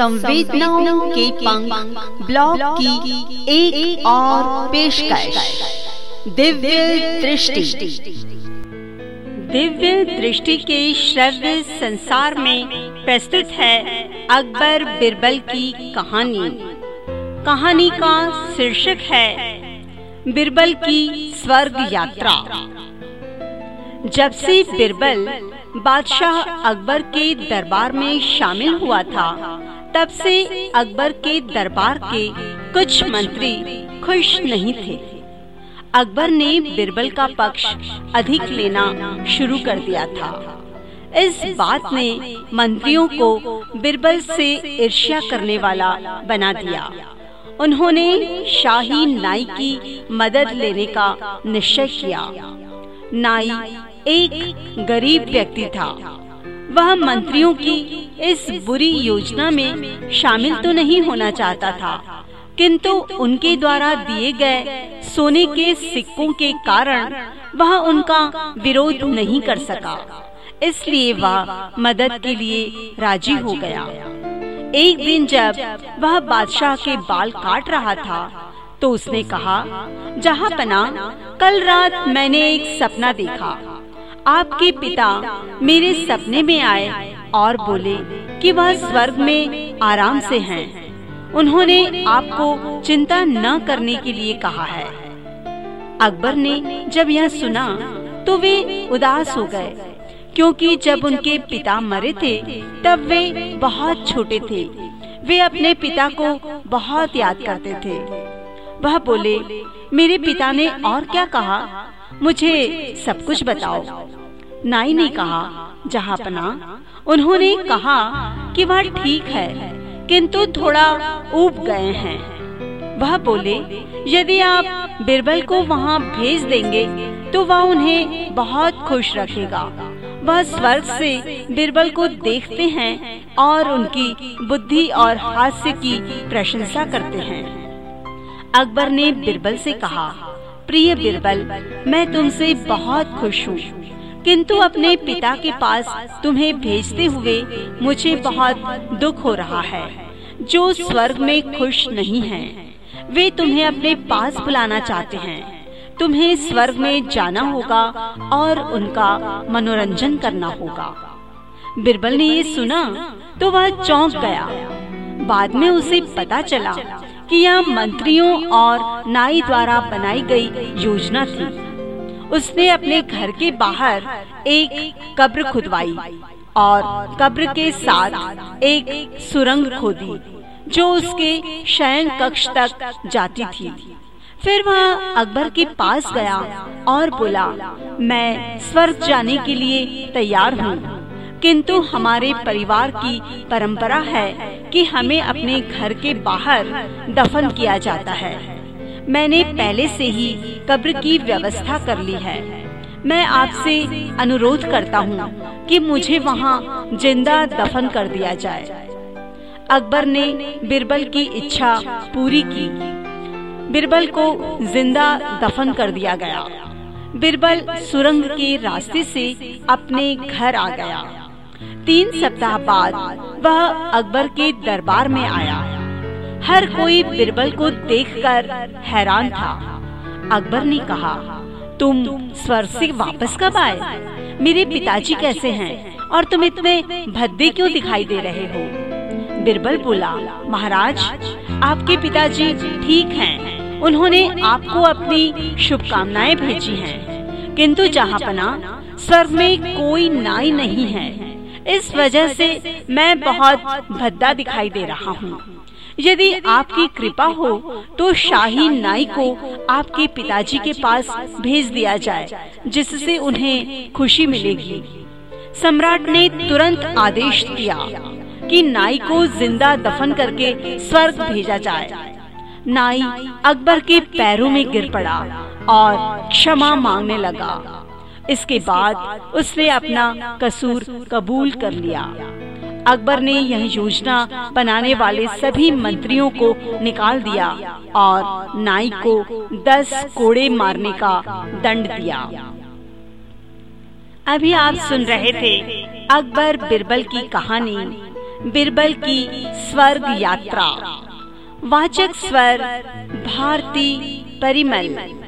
संवेदनाओं के पंख ब्लॉग की एक, एक और पेशकश। दिव्य दृष्टि। दिव्य दृष्टि के श्रव्य संसार में प्रस्तुत है अकबर बिरबल की कहानी। कहानी का शीर्षक है बिरबल की स्वर्ग यात्रा। जब से बिरबल बादशाह अकबर के दरबार में शामिल हुआ था तब से अकबर के दरबार के कुछ मंत्री खुश नहीं थे। अकबर ने बिरबल का पक्ष अधिक लेना शुरू कर दिया था। इस बात ने मंत्रियों को बिरबल से ईर्ष्या करने वाला बना दिया। उन्होंने शाही नाई की मदद लेने का निश्चय किया। नाई एक गरीब व्यक्ति था। वह मंत्रियों की इस बुरी योजना में शामिल तो नहीं होना चाहता था। किंतु उनके द्वारा दिए गए सोने के सिक्कों के कारण वह उनका विरोध नहीं कर सका। इसलिए वह मदद के लिए राज़ी हो गया। एक दिन जब वह बादशाह के बाल काट रहा था तो उसने कहा, जहाँ पना, कल रात मैंने एक सपना देखा। आपके पिता मेरे सपने में आए और बोले कि वह स्वर्ग में आराम से हैं। उन्होंने आपको चिंता न करने के लिए कहा है। अकबर ने जब यह सुना तो वे उदास हो गए, क्योंकि जब उनके पिता मरे थे, तब वे बहुत छोटे थे। वे अपने पिता को बहुत याद करते थे। वह बोले, मेरे पिता ने और क्या कहा? मुझे सब कुछ बताओ। नाई ने कहा, जहाँ पना उन्होंने कहा कि वह ठीक है, किंतु थोड़ा ऊब गए हैं। वह बोले, यदि आप बिरबल को वहाँ भेज देंगे तो वह उन्हें बहुत खुश रखेगा। वह स्वर्ग से बिरबल को देखते हैं और उनकी बुद्धि और हास्य की प्रशंसा करते हैं। अकबर ने बिरबल से कहा, प्रिय बिरबल, मैं तुमसे बहुत खुश हूँ। किंतु अपने पिता के पास तुम्हें भेजते हुए मुझे बहुत दुख हो रहा है, जो स्वर्ग में खुश नहीं हैं। वे तुम्हें अपने पास बुलाना चाहते हैं। तुम्हें स्वर्ग में जाना होगा और उनका मनोरंजन करना होगा। बिरबल ने ये सुना तो वह चौंक गया। बाद में उसे पता चला कि यह मंत्रियों और नाई द्वारा बनाई गई योजना थी। उसने अपने घर के बाहर एक कब्र खुदवाई और कब्र के साथ एक सुरंग खोदी, जो उसके शयन कक्ष तक जाती थी। फिर वह अकबर के पास गया और बोला, मैं स्वर्ग जाने के लिए तैयार हूँ। किंतु हमारे परिवार की परंपरा है कि हमें अपने घर के बाहर दफन किया जाता है। मैंने पहले से ही कब्र की व्यवस्था कर ली है। मैं आपसे अनुरोध करता हूँ कि मुझे वहाँ ज़िंदा दफन कर दिया जाए। अकबर ने बिरबल की इच्छा पूरी की। बिरबल को ज़िंदा दफन कर दिया गया। बिरबल सुरंग के रास्ते से अपने घर आ गया। तीन सप्ताह बाद वह अकबर के दरबार में आया। हर कोई बिरबल को देखकर हैरान था। अकबर ने कहा, तुम स्वर से वापस कब आए? मेरे पिताजी कैसे हैं और तुम इतने भद्दे क्यों दिखाई दे रहे हो? बिरबल बोला, महाराज, आपके पिताजी ठीक हैं। उन्होंने आपको अपनी शुभकामनाएँ भेजी हैं। किंतु जहाँ पना स्वर्ग में कोई नाई नहीं है। इस वजह से मैं बहुत भद्दा दिखाई दे रहा हूँ। यदि आपकी कृपा हो तो शाही नाई को आपके पिताजी के पास भेज दिया जाए, जिससे उन्हें खुशी मिलेगी। सम्राट ने तुरंत आदेश दिया कि नाई को ज़िंदा दफन करके स्वर्ग भेजा जाए। नाई अकबर के पैरों में गिर पड़ा और क्षमा मांगने लगा। इसके बाद उसने अपना कसूर कबूल कर लिया। अकबर ने यह योजना बनाने वाले सभी मंत्रियों को निकाल दिया और नाई को दस कोड़े मारने का दंड दिया। अभी आप सुन रहे थे अकबर बिरबल की कहानी, बिरबल की स्वर्ग यात्रा। वाचक स्वर, भारती परिमल।